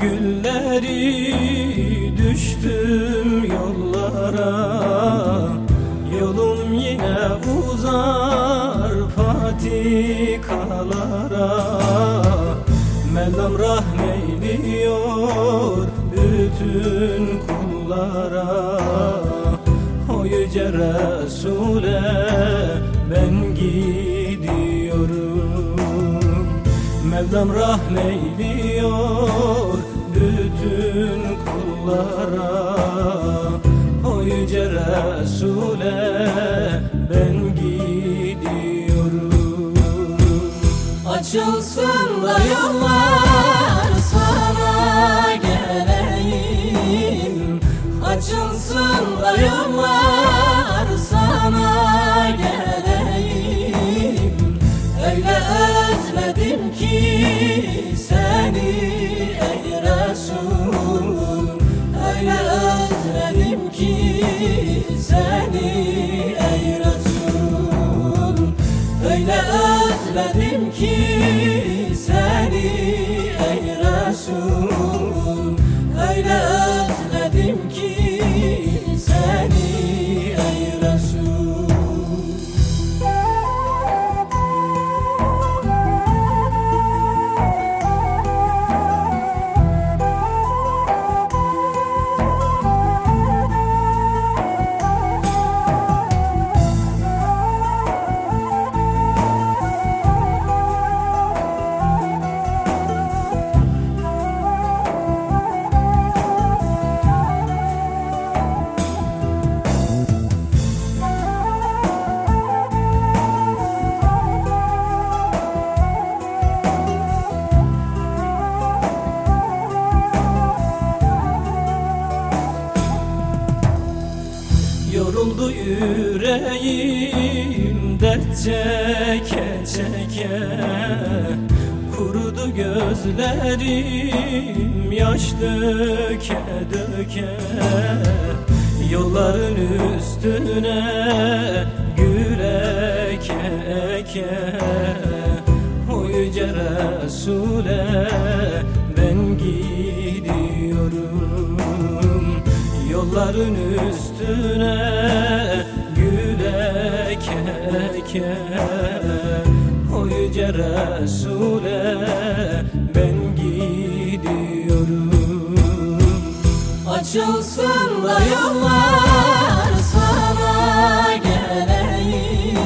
gülleri düştüm yollara. Yolum yine uzar patikalara. Mevlam rahmeyliyor bütün kullara. O yüce Resul'e ben gidiyorum Mevlam rahmeyliyor bütün kullara. O yüce Resul'e ben gidiyorum. Açılsın da yollar sana geleyim. Açılsın da yollar Öyle özledim ki seni ey Resul. Öyle özledim ki seni ey Resul. Öyle özledim yüreğim dert çeke çeke Kurudu gözlerim yaş döke döke. Yolların üstüne gül eke O yüce Resul'e ben gidiyorum. Yolların üstüne eke O yüce Resul'e ben gidiyorum. Açılsın da yollar sana geleyim.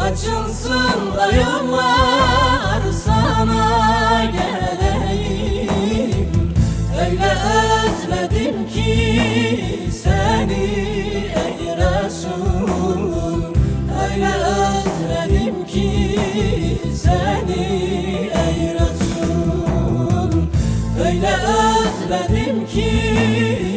Açılsın da yollar Öyle özledim ki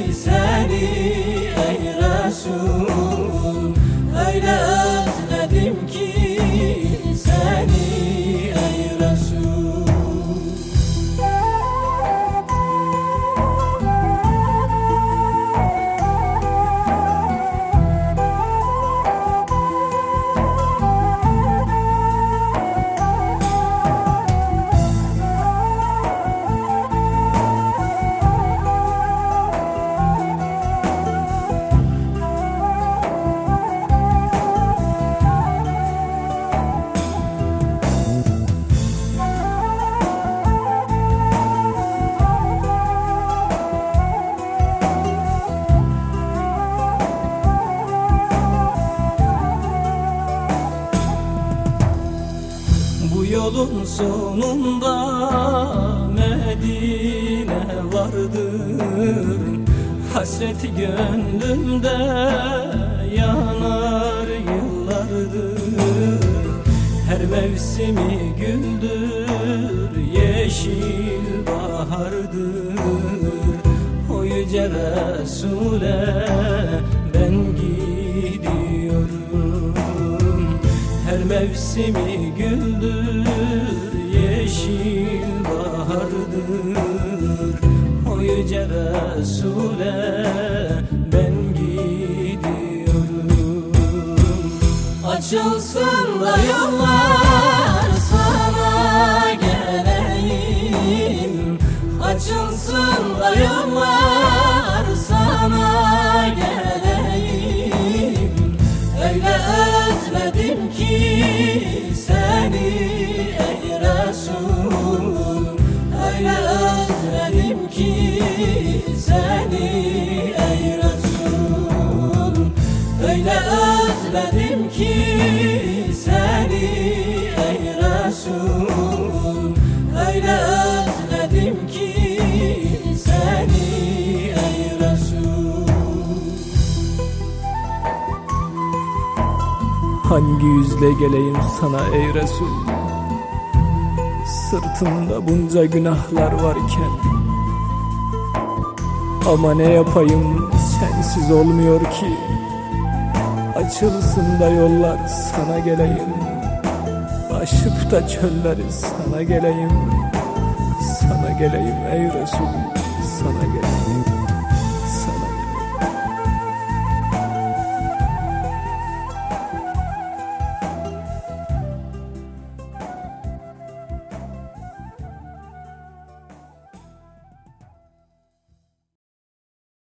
yolun sonunda Medine vardır. Hasreti gönlümde yanar yıllardır. Her mevsimi güldür yeşil bahardır. O yüce Resul'e ben gidiyorum mevsimi güldür yeşil bahardır. O yüce Resul'e ben gidiyorum. Açılsın da yollar sana geleyim. Açılsın da yollar Öyle özledim ki seni ey Resul. Öyle özledim ki seni ey Resul. Öyle özledim ki Hangi yüzle geleyim sana ey Resul Sırtımda bunca günahlar varken. Ama ne yapayım? Sensiz olmuyor ki. Açılsın da yollar sana geleyim. Aşıp da çölleri sana geleyim. Sana geleyim ey Resul Sana geleyim